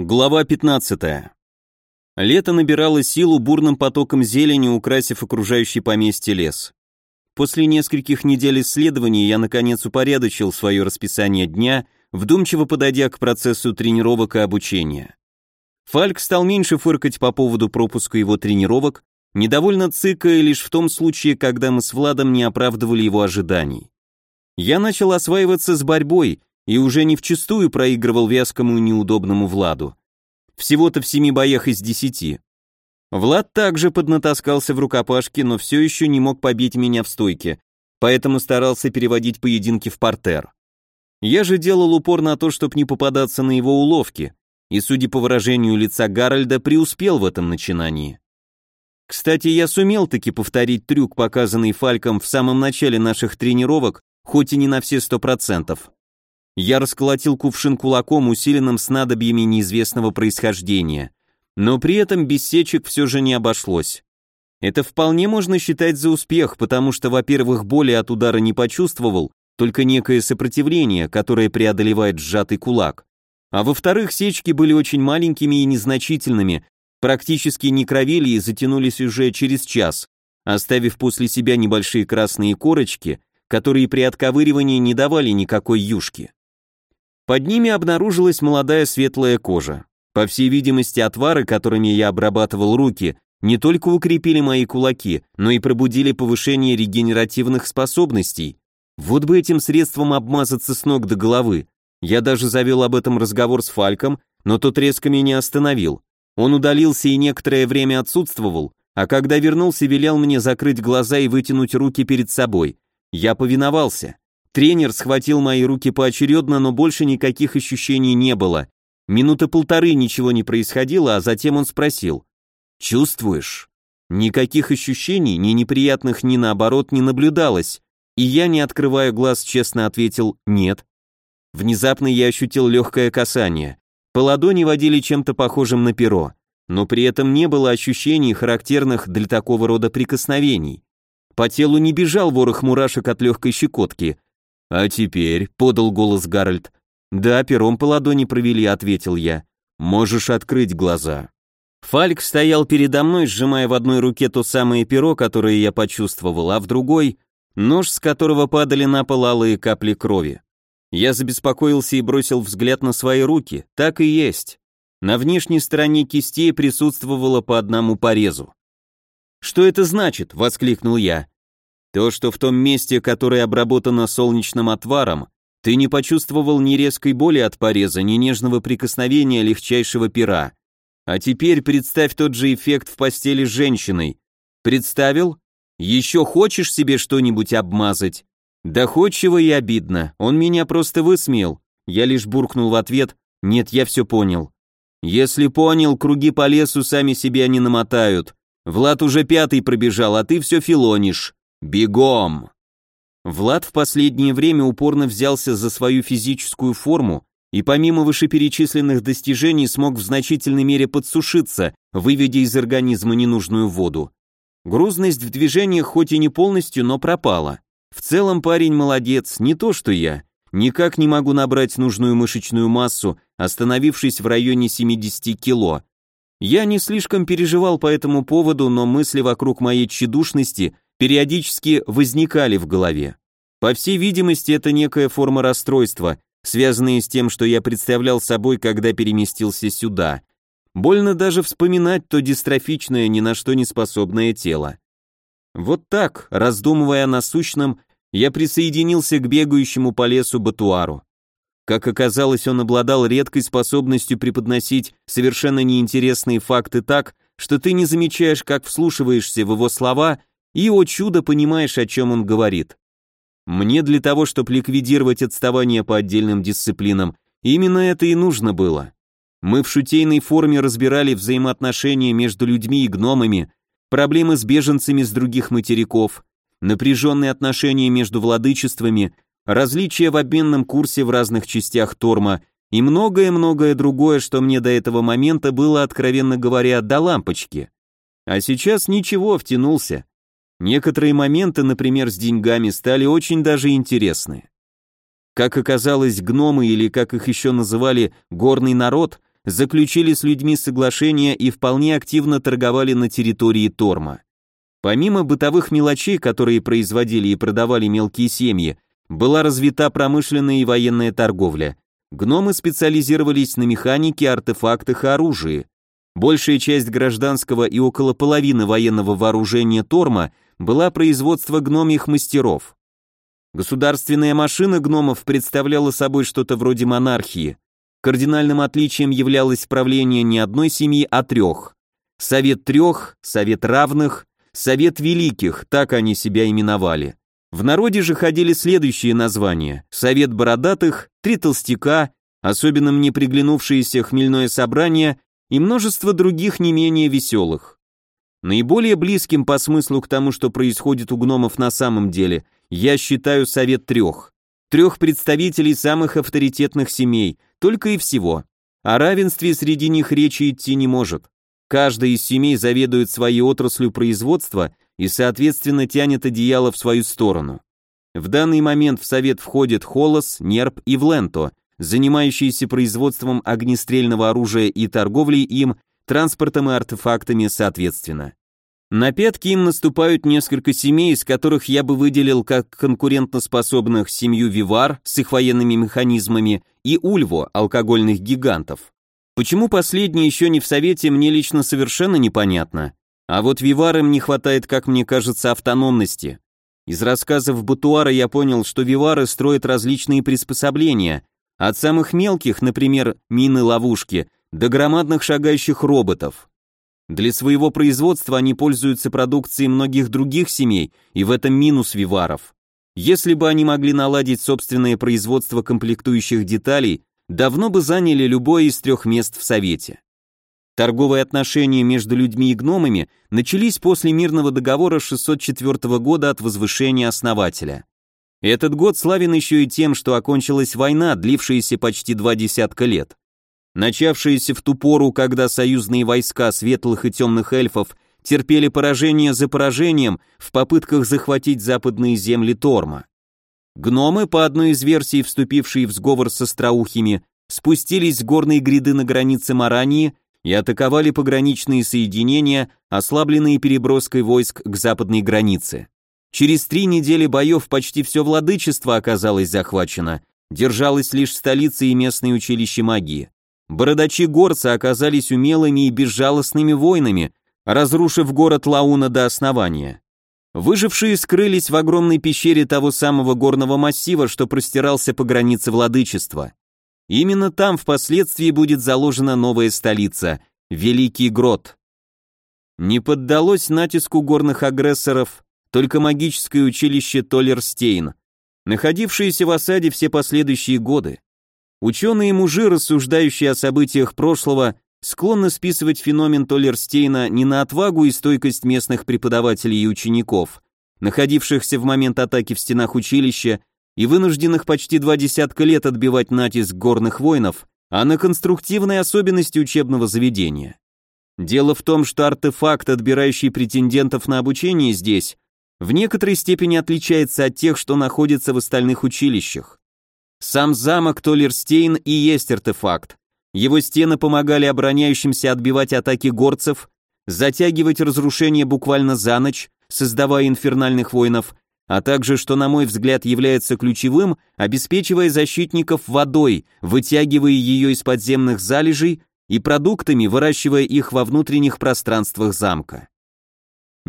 Глава 15. Лето набирало силу бурным потоком зелени, украсив окружающий поместье лес. После нескольких недель исследований я наконец упорядочил свое расписание дня, вдумчиво подойдя к процессу тренировок и обучения. Фальк стал меньше фыркать по поводу пропуска его тренировок, недовольно цыкая лишь в том случае, когда мы с Владом не оправдывали его ожиданий. Я начал осваиваться с борьбой, и уже не вчистую проигрывал вязкому и неудобному Владу. Всего-то в семи боях из десяти. Влад также поднатаскался в рукопашке, но все еще не мог побить меня в стойке, поэтому старался переводить поединки в портер. Я же делал упор на то, чтобы не попадаться на его уловки, и, судя по выражению лица Гарольда, преуспел в этом начинании. Кстати, я сумел таки повторить трюк, показанный Фальком в самом начале наших тренировок, хоть и не на все сто процентов. Я расколотил кувшин кулаком, усиленным снадобьями неизвестного происхождения. Но при этом без сечек все же не обошлось. Это вполне можно считать за успех, потому что, во-первых, боли от удара не почувствовал, только некое сопротивление, которое преодолевает сжатый кулак. А во-вторых, сечки были очень маленькими и незначительными, практически не кровили и затянулись уже через час, оставив после себя небольшие красные корочки, которые при отковыривании не давали никакой юшки. Под ними обнаружилась молодая светлая кожа. По всей видимости, отвары, которыми я обрабатывал руки, не только укрепили мои кулаки, но и пробудили повышение регенеративных способностей. Вот бы этим средством обмазаться с ног до головы. Я даже завел об этом разговор с Фальком, но тот резко меня остановил. Он удалился и некоторое время отсутствовал, а когда вернулся, велел мне закрыть глаза и вытянуть руки перед собой. Я повиновался. Тренер схватил мои руки поочередно, но больше никаких ощущений не было. Минуты полторы ничего не происходило, а затем он спросил. «Чувствуешь?» Никаких ощущений, ни неприятных, ни наоборот, не наблюдалось, и я, не открывая глаз, честно ответил «нет». Внезапно я ощутил легкое касание. По ладони водили чем-то похожим на перо, но при этом не было ощущений, характерных для такого рода прикосновений. По телу не бежал ворох мурашек от легкой щекотки, «А теперь», — подал голос Гарольд. «Да, пером по ладони провели», — ответил я. «Можешь открыть глаза». Фальк стоял передо мной, сжимая в одной руке то самое перо, которое я почувствовал, а в другой — нож, с которого падали на пол алые капли крови. Я забеспокоился и бросил взгляд на свои руки. Так и есть. На внешней стороне кистей присутствовало по одному порезу. «Что это значит?» — воскликнул я. То, что в том месте, которое обработано солнечным отваром, ты не почувствовал ни резкой боли от пореза, ни нежного прикосновения легчайшего пера. А теперь представь тот же эффект в постели с женщиной. Представил? Еще хочешь себе что-нибудь обмазать? Доходчиво и обидно, он меня просто высмеял. Я лишь буркнул в ответ, нет, я все понял. Если понял, круги по лесу сами себя не намотают. Влад уже пятый пробежал, а ты все филонишь. Бегом! Влад в последнее время упорно взялся за свою физическую форму и помимо вышеперечисленных достижений смог в значительной мере подсушиться, выведя из организма ненужную воду. Грузность в движениях хоть и не полностью, но пропала. В целом парень молодец, не то что я. Никак не могу набрать нужную мышечную массу, остановившись в районе 70 кило. Я не слишком переживал по этому поводу, но мысли вокруг моей тщедушности – периодически возникали в голове. По всей видимости, это некая форма расстройства, связанная с тем, что я представлял собой, когда переместился сюда. Больно даже вспоминать то дистрофичное, ни на что не способное тело. Вот так, раздумывая о насущном, я присоединился к бегающему по лесу Батуару. Как оказалось, он обладал редкой способностью преподносить совершенно неинтересные факты так, что ты не замечаешь, как вслушиваешься в его слова и, о чудо, понимаешь, о чем он говорит. Мне для того, чтобы ликвидировать отставание по отдельным дисциплинам, именно это и нужно было. Мы в шутейной форме разбирали взаимоотношения между людьми и гномами, проблемы с беженцами с других материков, напряженные отношения между владычествами, различия в обменном курсе в разных частях Торма и многое-многое другое, что мне до этого момента было, откровенно говоря, до лампочки. А сейчас ничего, втянулся. Некоторые моменты, например, с деньгами, стали очень даже интересны. Как оказалось, гномы, или как их еще называли, горный народ, заключили с людьми соглашения и вполне активно торговали на территории Торма. Помимо бытовых мелочей, которые производили и продавали мелкие семьи, была развита промышленная и военная торговля. Гномы специализировались на механике, артефактах и оружии. Большая часть гражданского и около половины военного вооружения Торма была производство гномьих мастеров. Государственная машина гномов представляла собой что-то вроде монархии. Кардинальным отличием являлось правление не одной семьи, а трех. Совет трех, Совет равных, Совет великих, так они себя именовали. В народе же ходили следующие названия. Совет бородатых, Три толстяка, особенно мне приглянувшееся хмельное собрание и множество других не менее веселых. Наиболее близким по смыслу к тому, что происходит у гномов на самом деле, я считаю совет трех. Трех представителей самых авторитетных семей, только и всего. О равенстве среди них речи идти не может. Каждая из семей заведует своей отраслью производства и, соответственно, тянет одеяло в свою сторону. В данный момент в совет входят Холос, Нерп и Вленто, занимающиеся производством огнестрельного оружия и торговлей им, транспортом и артефактами соответственно. На пятки им наступают несколько семей, из которых я бы выделил как конкурентоспособных семью Вивар с их военными механизмами и Ульво, алкогольных гигантов. Почему последние еще не в Совете, мне лично совершенно непонятно. А вот Виварам не хватает, как мне кажется, автономности. Из рассказов Батуара я понял, что Вивары строят различные приспособления, от самых мелких, например, мины-ловушки, до громадных шагающих роботов. Для своего производства они пользуются продукцией многих других семей, и в этом минус виваров. Если бы они могли наладить собственное производство комплектующих деталей, давно бы заняли любое из трех мест в Совете. Торговые отношения между людьми и гномами начались после мирного договора 604 года от возвышения основателя. Этот год славен еще и тем, что окончилась война, длившаяся почти два десятка лет начавшиеся в ту пору, когда союзные войска светлых и темных эльфов терпели поражение за поражением в попытках захватить западные земли Торма. Гномы, по одной из версий, вступившие в сговор с остроухими, спустились с горной гряды на границе Марании и атаковали пограничные соединения, ослабленные переброской войск к западной границе. Через три недели боев почти все владычество оказалось захвачено, держалась лишь столица и местное училище магии. Бородачи-горцы оказались умелыми и безжалостными воинами, разрушив город Лауна до основания. Выжившие скрылись в огромной пещере того самого горного массива, что простирался по границе владычества. Именно там впоследствии будет заложена новая столица – Великий Грот. Не поддалось натиску горных агрессоров только магическое училище Толлерстейн, находившееся в осаде все последующие годы. Ученые-мужи, рассуждающие о событиях прошлого, склонны списывать феномен Толлерстейна не на отвагу и стойкость местных преподавателей и учеников, находившихся в момент атаки в стенах училища и вынужденных почти два десятка лет отбивать натиск горных воинов, а на конструктивной особенности учебного заведения. Дело в том, что артефакт, отбирающий претендентов на обучение здесь, в некоторой степени отличается от тех, что находятся в остальных училищах. Сам замок Толерстейн и есть артефакт. Его стены помогали обороняющимся отбивать атаки горцев, затягивать разрушения буквально за ночь, создавая инфернальных воинов, а также, что на мой взгляд является ключевым, обеспечивая защитников водой, вытягивая ее из подземных залежей и продуктами, выращивая их во внутренних пространствах замка.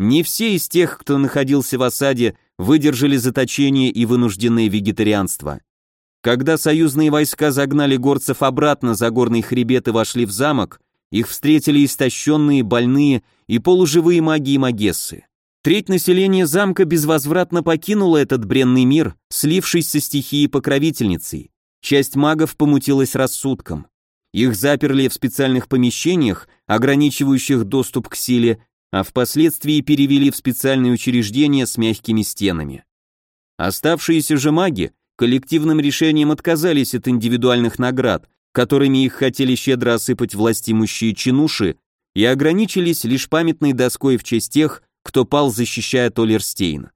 Не все из тех, кто находился в осаде, выдержали заточение и вынужденное вегетарианство. Когда союзные войска загнали горцев обратно за горный хребет и вошли в замок, их встретили истощенные, больные и полуживые маги и магессы. Треть населения замка безвозвратно покинула этот бренный мир, слившись со стихией покровительницей. Часть магов помутилась рассудком. Их заперли в специальных помещениях, ограничивающих доступ к силе, а впоследствии перевели в специальные учреждения с мягкими стенами. Оставшиеся же маги коллективным решением отказались от индивидуальных наград, которыми их хотели щедро осыпать властимущие чинуши, и ограничились лишь памятной доской в честь тех, кто пал, защищая Толерстейн.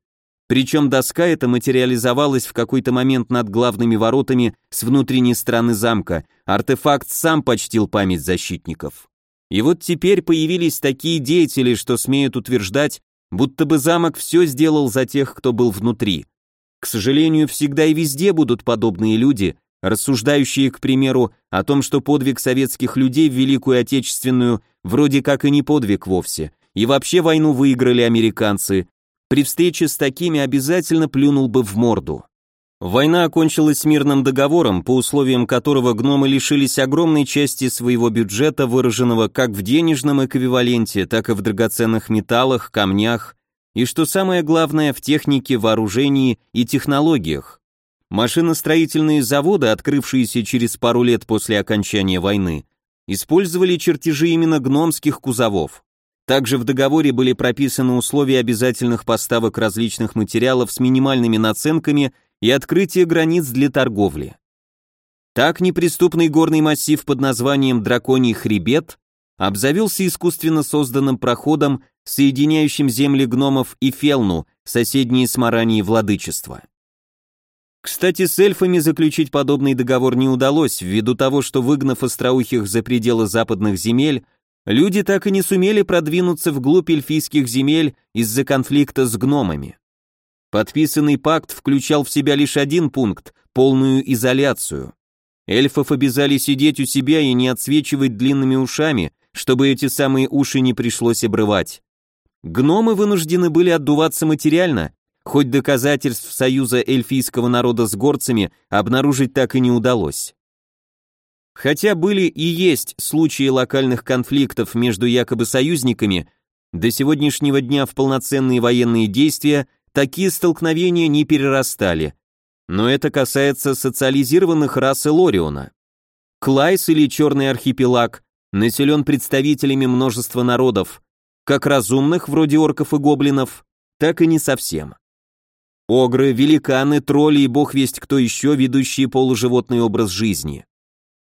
Причем доска эта материализовалась в какой-то момент над главными воротами с внутренней стороны замка, артефакт сам почтил память защитников. И вот теперь появились такие деятели, что смеют утверждать, будто бы замок все сделал за тех, кто был внутри. К сожалению, всегда и везде будут подобные люди, рассуждающие, к примеру, о том, что подвиг советских людей в Великую Отечественную вроде как и не подвиг вовсе, и вообще войну выиграли американцы, при встрече с такими обязательно плюнул бы в морду. Война окончилась мирным договором, по условиям которого гномы лишились огромной части своего бюджета, выраженного как в денежном эквиваленте, так и в драгоценных металлах, камнях, и, что самое главное, в технике, вооружении и технологиях. Машиностроительные заводы, открывшиеся через пару лет после окончания войны, использовали чертежи именно гномских кузовов. Также в договоре были прописаны условия обязательных поставок различных материалов с минимальными наценками и открытие границ для торговли. Так неприступный горный массив под названием Драконий хребет обзавелся искусственно созданным проходом, соединяющим земли гномов и Фелну, соседние с Маранией владычества. Кстати, с эльфами заключить подобный договор не удалось, ввиду того, что выгнав остроухих за пределы западных земель, люди так и не сумели продвинуться вглубь эльфийских земель из-за конфликта с гномами. Подписанный пакт включал в себя лишь один пункт – полную изоляцию. Эльфов обязали сидеть у себя и не отсвечивать длинными ушами, чтобы эти самые уши не пришлось обрывать. Гномы вынуждены были отдуваться материально, хоть доказательств союза эльфийского народа с горцами обнаружить так и не удалось. Хотя были и есть случаи локальных конфликтов между якобы союзниками, до сегодняшнего дня в полноценные военные действия такие столкновения не перерастали. Но это касается социализированных рас Элориона. Клайс или Черный архипелаг населен представителями множества народов, как разумных, вроде орков и гоблинов, так и не совсем. Огры, великаны, тролли и бог весть кто еще, ведущие полуживотный образ жизни.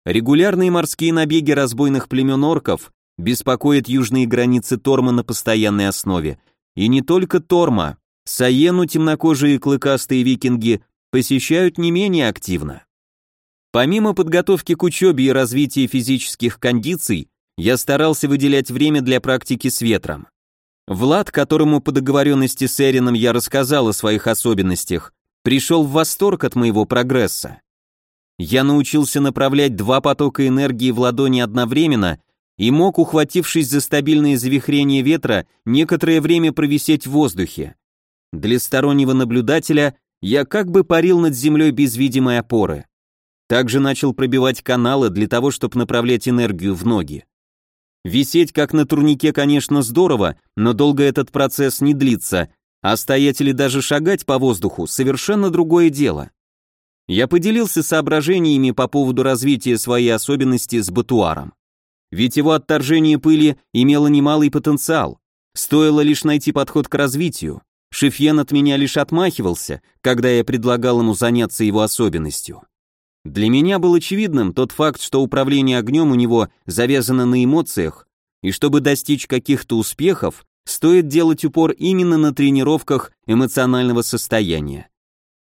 Регулярные морские набеги разбойных племен орков беспокоят южные границы Торма на постоянной основе. И не только Торма. Саену темнокожие клыкастые викинги посещают не менее активно. Помимо подготовки к учебе и развития физических кондиций, я старался выделять время для практики с ветром. Влад, которому по договоренности с Эрином я рассказал о своих особенностях, пришел в восторг от моего прогресса. Я научился направлять два потока энергии в ладони одновременно и мог, ухватившись за стабильные завихрения ветра, некоторое время провисеть в воздухе. Для стороннего наблюдателя я как бы парил над землей без видимой опоры. Также начал пробивать каналы для того, чтобы направлять энергию в ноги. Висеть как на турнике, конечно, здорово, но долго этот процесс не длится, а стоять или даже шагать по воздуху – совершенно другое дело. Я поделился соображениями по поводу развития своей особенности с Батуаром. Ведь его отторжение пыли имело немалый потенциал. Стоило лишь найти подход к развитию. Шефьен от меня лишь отмахивался, когда я предлагал ему заняться его особенностью. Для меня был очевидным тот факт, что управление огнем у него завязано на эмоциях, и чтобы достичь каких-то успехов, стоит делать упор именно на тренировках эмоционального состояния.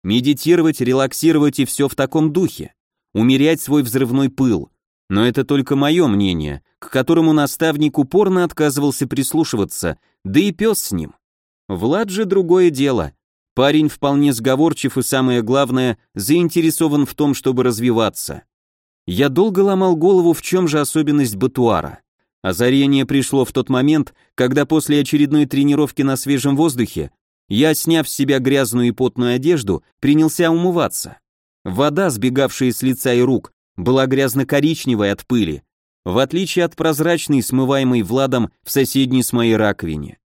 Медитировать, релаксировать и все в таком духе. Умерять свой взрывной пыл. Но это только мое мнение, к которому наставник упорно отказывался прислушиваться, да и пес с ним. Влад же другое дело. Парень вполне сговорчив и, самое главное, заинтересован в том, чтобы развиваться. Я долго ломал голову, в чем же особенность Батуара. Озарение пришло в тот момент, когда после очередной тренировки на свежем воздухе я, сняв с себя грязную и потную одежду, принялся умываться. Вода, сбегавшая с лица и рук, была грязно-коричневой от пыли, в отличие от прозрачной, смываемой Владом в соседней с моей раковине.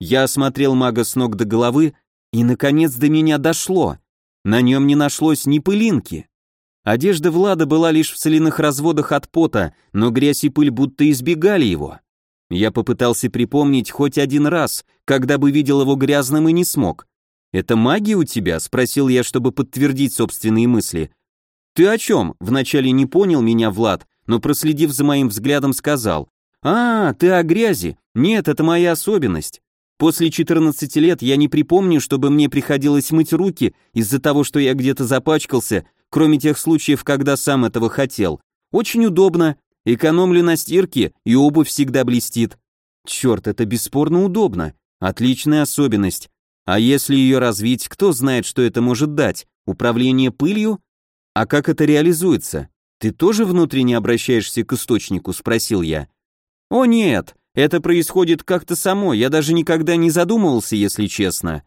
Я осмотрел мага с ног до головы, и, наконец, до меня дошло. На нем не нашлось ни пылинки. Одежда Влада была лишь в соляных разводах от пота, но грязь и пыль будто избегали его. Я попытался припомнить хоть один раз, когда бы видел его грязным и не смог. «Это магия у тебя?» — спросил я, чтобы подтвердить собственные мысли. «Ты о чем?» — вначале не понял меня Влад, но проследив за моим взглядом сказал. «А, ты о грязи. Нет, это моя особенность. После 14 лет я не припомню, чтобы мне приходилось мыть руки из-за того, что я где-то запачкался, кроме тех случаев, когда сам этого хотел. Очень удобно, экономлю на стирке, и обувь всегда блестит. Черт, это бесспорно удобно. Отличная особенность. А если ее развить, кто знает, что это может дать? Управление пылью? А как это реализуется? Ты тоже внутренне обращаешься к источнику, спросил я. О нет, это происходит как-то само, я даже никогда не задумывался, если честно.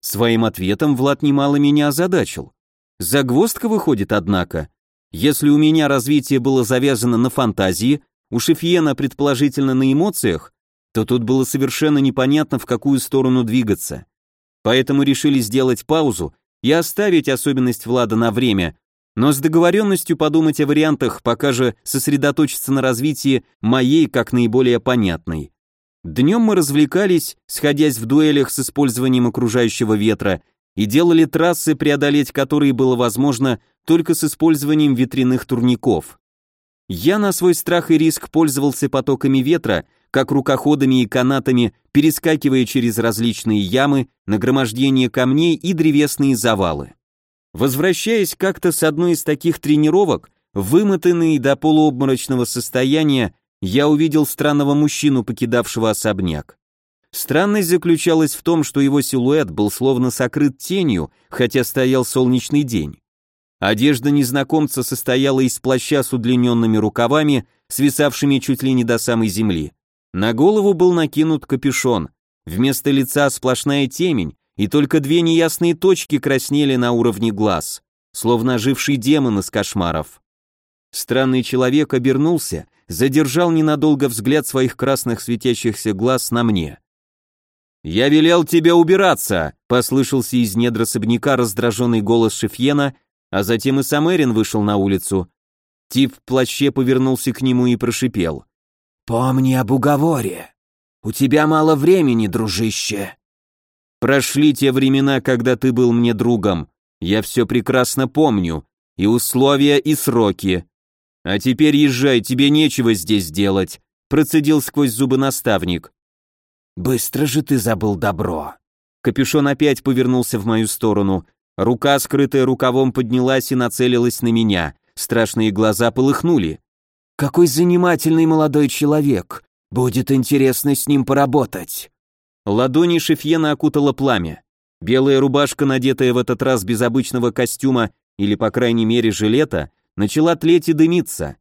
Своим ответом Влад немало меня озадачил. Загвоздка выходит, однако. Если у меня развитие было завязано на фантазии, у Шефьена предположительно на эмоциях, то тут было совершенно непонятно, в какую сторону двигаться. Поэтому решили сделать паузу и оставить особенность Влада на время, но с договоренностью подумать о вариантах, пока же сосредоточиться на развитии моей как наиболее понятной. Днем мы развлекались, сходясь в дуэлях с использованием окружающего ветра, и делали трассы, преодолеть которые было возможно только с использованием ветряных турников. Я на свой страх и риск пользовался потоками ветра, как рукоходами и канатами, перескакивая через различные ямы, нагромождение камней и древесные завалы. Возвращаясь как-то с одной из таких тренировок, вымотанный до полуобморочного состояния, я увидел странного мужчину, покидавшего особняк. Странность заключалась в том, что его силуэт был словно сокрыт тенью, хотя стоял солнечный день. Одежда незнакомца состояла из плаща с удлиненными рукавами, свисавшими чуть ли не до самой земли. На голову был накинут капюшон, вместо лица сплошная темень, и только две неясные точки краснели на уровне глаз, словно оживший демон из кошмаров. Странный человек обернулся, задержал ненадолго взгляд своих красных светящихся глаз на мне. «Я велел тебе убираться!» — послышался из недр особняка раздраженный голос Шефьена, а затем и сам Эрин вышел на улицу. Тип в плаще повернулся к нему и прошипел. «Помни об уговоре. У тебя мало времени, дружище». Прошли те времена, когда ты был мне другом. Я все прекрасно помню. И условия, и сроки. А теперь езжай, тебе нечего здесь делать», процедил сквозь зубы наставник. «Быстро же ты забыл добро». Капюшон опять повернулся в мою сторону. Рука, скрытая рукавом, поднялась и нацелилась на меня. Страшные глаза полыхнули. «Какой занимательный молодой человек. Будет интересно с ним поработать». Ладони Шефьена окутало пламя. Белая рубашка, надетая в этот раз без обычного костюма или, по крайней мере, жилета, начала тлеть и дымиться.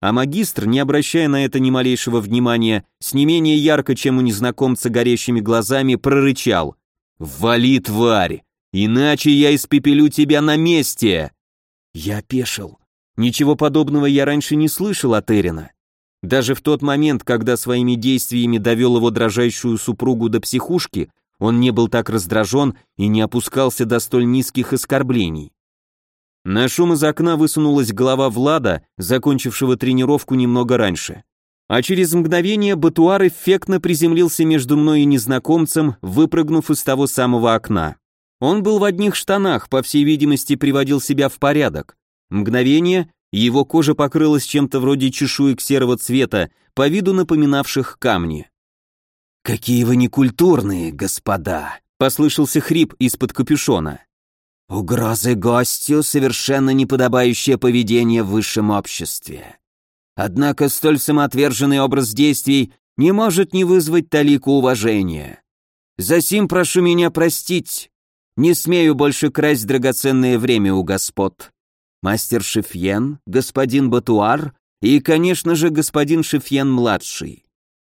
А магистр, не обращая на это ни малейшего внимания, с не менее ярко, чем у незнакомца горящими глазами, прорычал. «Вали, тварь! Иначе я испепелю тебя на месте!» Я пешил. Ничего подобного я раньше не слышал от Эрина. Даже в тот момент, когда своими действиями довел его дрожащую супругу до психушки, он не был так раздражен и не опускался до столь низких оскорблений. На шум из окна высунулась голова Влада, закончившего тренировку немного раньше. А через мгновение Батуар эффектно приземлился между мной и незнакомцем, выпрыгнув из того самого окна. Он был в одних штанах, по всей видимости, приводил себя в порядок. Мгновение, его кожа покрылась чем-то вроде чешуек серого цвета, по виду напоминавших камни. «Какие вы некультурные, господа!» — послышался хрип из-под капюшона. «Угрозы гостю — совершенно неподобающее поведение в высшем обществе. Однако столь самоотверженный образ действий не может не вызвать талику уважения. Засим прошу меня простить. Не смею больше красть драгоценное время у господ мастер Шефьен, господин Батуар и, конечно же, господин Шефьен-младший.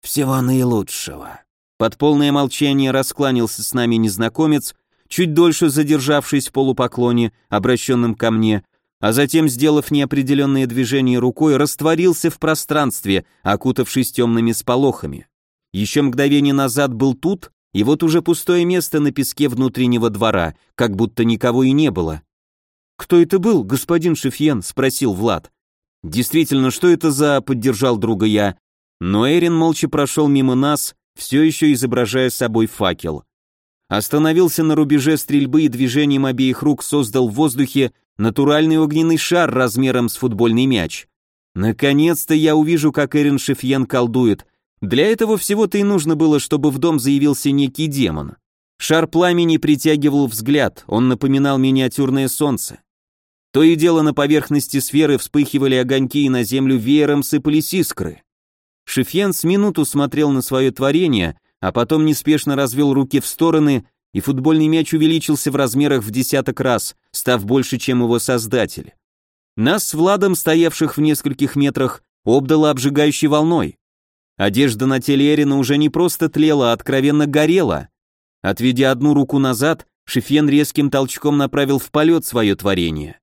Всего наилучшего. Под полное молчание раскланялся с нами незнакомец, чуть дольше задержавшись в полупоклоне, обращенном ко мне, а затем, сделав неопределенные движения рукой, растворился в пространстве, окутавшись темными сполохами. Еще мгновение назад был тут, и вот уже пустое место на песке внутреннего двора, как будто никого и не было. «Кто это был, господин Шефьен?» — спросил Влад. «Действительно, что это за...» — поддержал друга я. Но Эрин молча прошел мимо нас, все еще изображая собой факел. Остановился на рубеже стрельбы и движением обеих рук создал в воздухе натуральный огненный шар размером с футбольный мяч. Наконец-то я увижу, как Эрин Шефьен колдует, Для этого всего-то и нужно было, чтобы в дом заявился некий демон. Шар пламени притягивал взгляд, он напоминал миниатюрное солнце. То и дело на поверхности сферы вспыхивали огоньки и на землю веером сыпались искры. Шефьен с минуту смотрел на свое творение, а потом неспешно развел руки в стороны, и футбольный мяч увеличился в размерах в десяток раз, став больше, чем его создатель. Нас с Владом, стоявших в нескольких метрах, обдало обжигающей волной. Одежда на теле Эрина уже не просто тлела, а откровенно горела. Отведя одну руку назад, Шефьен резким толчком направил в полет свое творение.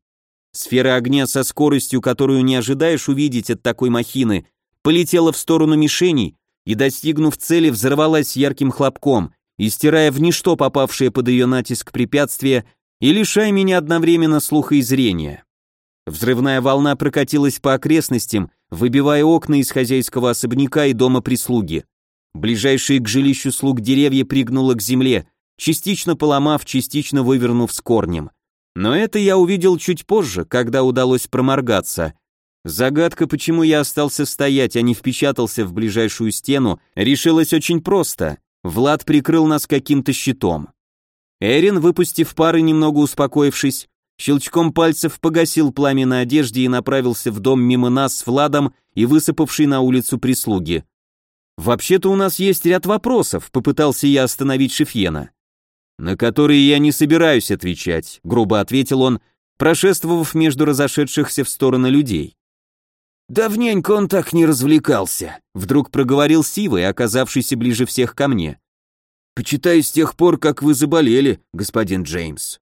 Сфера огня со скоростью, которую не ожидаешь увидеть от такой махины, полетела в сторону мишеней и, достигнув цели, взорвалась ярким хлопком, истирая в ничто попавшее под ее натиск препятствие и лишая меня одновременно слуха и зрения. Взрывная волна прокатилась по окрестностям, выбивая окна из хозяйского особняка и дома прислуги. Ближайшие к жилищу слуг деревья пригнуло к земле, частично поломав, частично вывернув с корнем. Но это я увидел чуть позже, когда удалось проморгаться. Загадка, почему я остался стоять, а не впечатался в ближайшую стену, решилась очень просто. Влад прикрыл нас каким-то щитом. Эрин, выпустив пары, немного успокоившись, щелчком пальцев погасил пламя на одежде и направился в дом мимо нас с Владом и высыпавшей на улицу прислуги. «Вообще-то у нас есть ряд вопросов», — попытался я остановить Шефьена. «На которые я не собираюсь отвечать», — грубо ответил он, прошествовав между разошедшихся в стороны людей. «Давненько он так не развлекался», — вдруг проговорил Сивый, оказавшийся ближе всех ко мне. «Почитаю с тех пор, как вы заболели, господин Джеймс».